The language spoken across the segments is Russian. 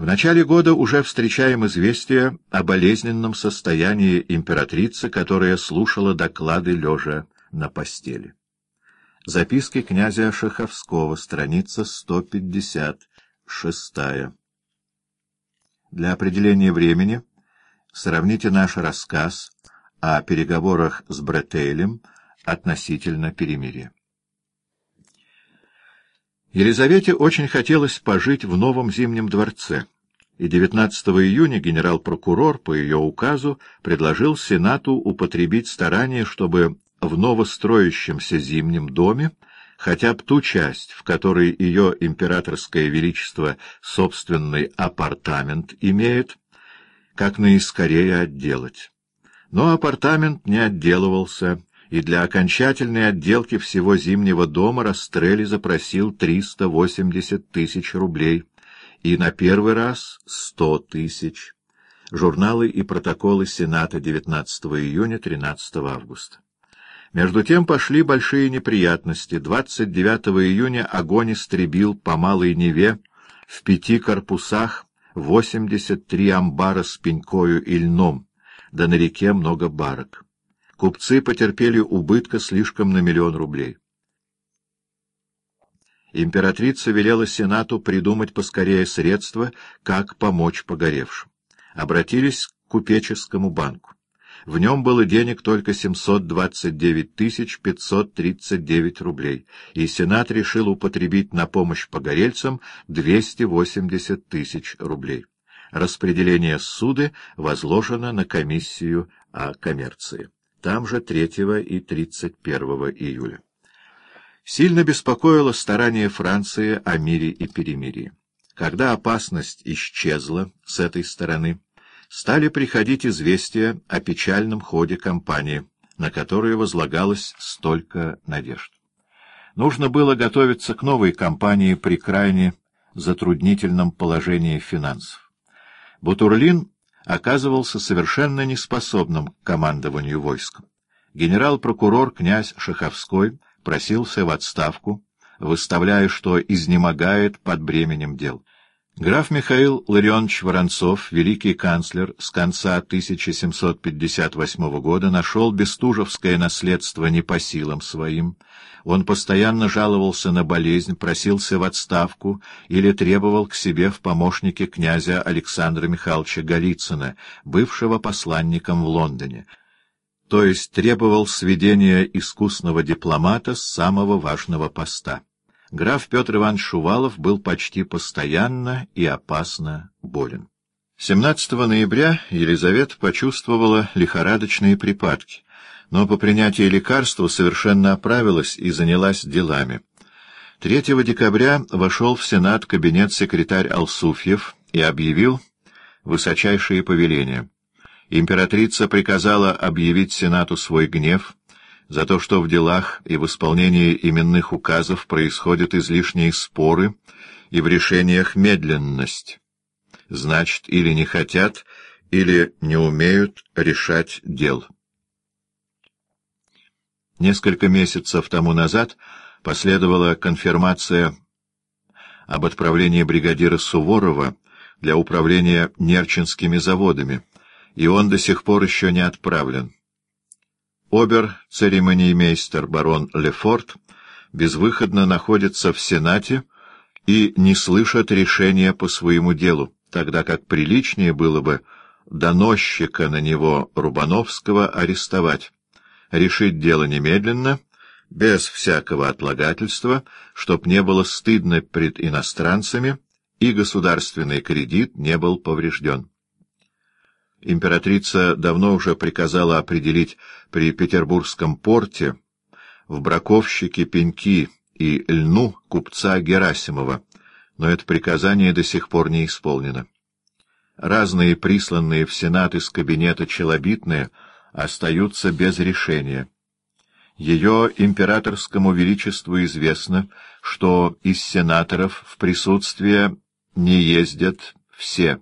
В начале года уже встречаем известие о болезненном состоянии императрицы, которая слушала доклады лежа на постели. Записки князя Шаховского, страница 156. Для определения времени сравните наш рассказ о переговорах с Бретейлем относительно перемирия. Елизавете очень хотелось пожить в новом Зимнем дворце, и 19 июня генерал-прокурор по ее указу предложил Сенату употребить старания, чтобы в новостроящемся Зимнем доме хотя бы ту часть, в которой ее императорское величество собственный апартамент имеет, как наискорее отделать. Но апартамент не отделывался, и для окончательной отделки всего Зимнего дома Растрелли запросил 380 тысяч рублей, и на первый раз — 100 тысяч. Журналы и протоколы Сената 19 июня 13 августа. Между тем пошли большие неприятности. 29 июня огонь истребил по Малой Неве в пяти корпусах 83 амбара с пенькою и льном, да на реке много барок купцы потерпели убытка слишком на миллион рублей. Императрица велела Сенату придумать поскорее средства, как помочь погоревшим. Обратились к купеческому банку. В нем было денег только 729 539 рублей, и Сенат решил употребить на помощь погорельцам 280 тысяч рублей. Распределение суды возложено на комиссию о коммерции там же 3 и 31 июля. Сильно беспокоило старание Франции о мире и перемирии. Когда опасность исчезла с этой стороны, стали приходить известия о печальном ходе кампании, на которую возлагалось столько надежд. Нужно было готовиться к новой кампании при крайне затруднительном положении финансов. Бутурлин оказывался совершенно неспособным к командованию войском. Генерал-прокурор князь Шаховской просился в отставку, выставляя, что изнемогает под бременем дел. Граф Михаил Ларионович Воронцов, великий канцлер, с конца 1758 года нашел бестужевское наследство не по силам своим. Он постоянно жаловался на болезнь, просился в отставку или требовал к себе в помощники князя Александра Михайловича Голицына, бывшего посланником в Лондоне, то есть требовал сведения искусного дипломата с самого важного поста граф Петр Иванович Шувалов был почти постоянно и опасно болен. 17 ноября Елизавета почувствовала лихорадочные припадки, но по принятии лекарства совершенно оправилась и занялась делами. 3 декабря вошел в Сенат кабинет секретарь Алсуфьев и объявил высочайшие повеления. Императрица приказала объявить Сенату свой гнев — за то, что в делах и в исполнении именных указов происходят излишние споры и в решениях медленность. Значит, или не хотят, или не умеют решать дел. Несколько месяцев тому назад последовала конфирмация об отправлении бригадира Суворова для управления Нерчинскими заводами, и он до сих пор еще не отправлен. Обер-церемониймейстер барон Лефорт безвыходно находится в Сенате и не слышит решения по своему делу, тогда как приличнее было бы доносчика на него Рубановского арестовать, решить дело немедленно, без всякого отлагательства, чтоб не было стыдно пред иностранцами и государственный кредит не был поврежден. Императрица давно уже приказала определить при Петербургском порте в браковщике пеньки и льну купца Герасимова, но это приказание до сих пор не исполнено. Разные присланные в Сенат из кабинета челобитные остаются без решения. Ее императорскому величеству известно, что из сенаторов в присутствие не ездят все,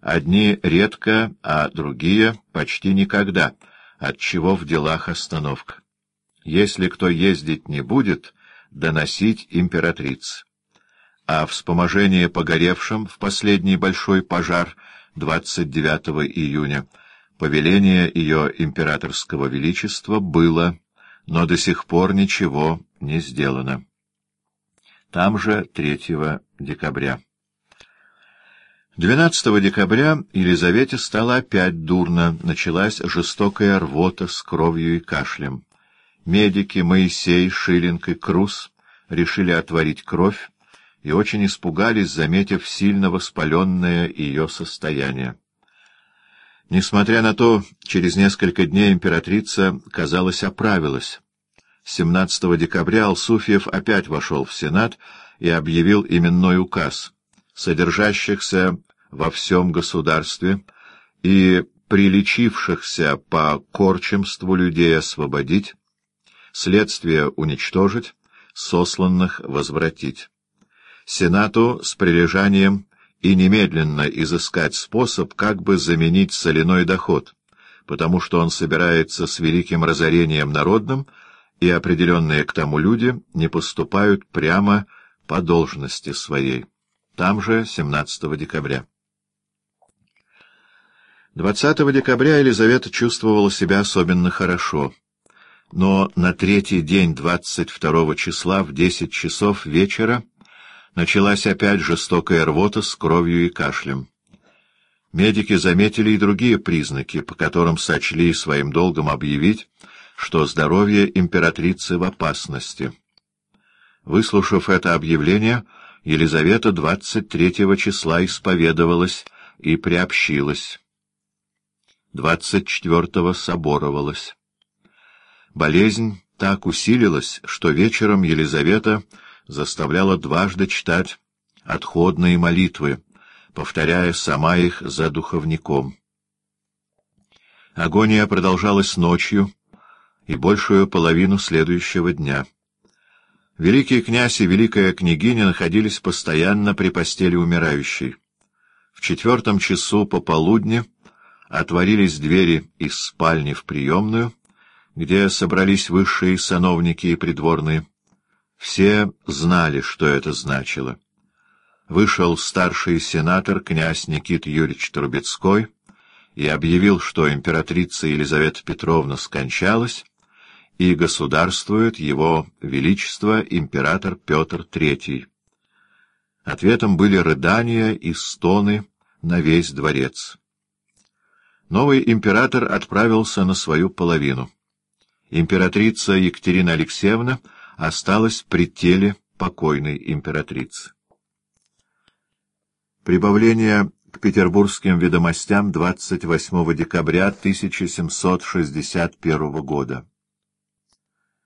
Одни редко, а другие почти никогда, отчего в делах остановка. Если кто ездить не будет, доносить императрице. а вспоможение погоревшим в последний большой пожар 29 июня повеление ее императорского величества было, но до сих пор ничего не сделано. Там же 3 декабря. 12 декабря Елизавете стало опять дурно, началась жестокая рвота с кровью и кашлем. Медики Моисей, Шиллинг и Крус решили отварить кровь и очень испугались, заметив сильно воспаленное ее состояние. Несмотря на то, через несколько дней императрица, казалось, оправилась. 17 декабря Алсуфьев опять вошел в Сенат и объявил именной указ, содержащихся во всем государстве и приличившихся по корчемству людей освободить, следствие уничтожить, сосланных возвратить. Сенату с прилежанием и немедленно изыскать способ, как бы заменить соляной доход, потому что он собирается с великим разорением народным, и определенные к тому люди не поступают прямо по должности своей. Там же 17 декабря. 20 декабря Елизавета чувствовала себя особенно хорошо, но на третий день 22 числа в 10 часов вечера началась опять жестокая рвота с кровью и кашлем. Медики заметили и другие признаки, по которым сочли своим долгом объявить, что здоровье императрицы в опасности. Выслушав это объявление, Елизавета 23 числа исповедовалась и приобщилась. 24-го соборовалась. Болезнь так усилилась, что вечером Елизавета заставляла дважды читать отходные молитвы, повторяя сама их за духовником. Агония продолжалась ночью и большую половину следующего дня. Великий князь и великая княгиня находились постоянно при постели умирающей. В четвертом часу пополудни отворились двери из спальни в приемную, где собрались высшие сановники и придворные. Все знали, что это значило. Вышел старший сенатор, князь Никит Юрьевич Трубецкой, и объявил, что императрица Елизавета Петровна скончалась, и государствует его величество император Петр III. Ответом были рыдания и стоны на весь дворец. Новый император отправился на свою половину. Императрица Екатерина Алексеевна — осталось при теле покойной императрицы. Прибавление к петербургским ведомостям 28 декабря 1761 года.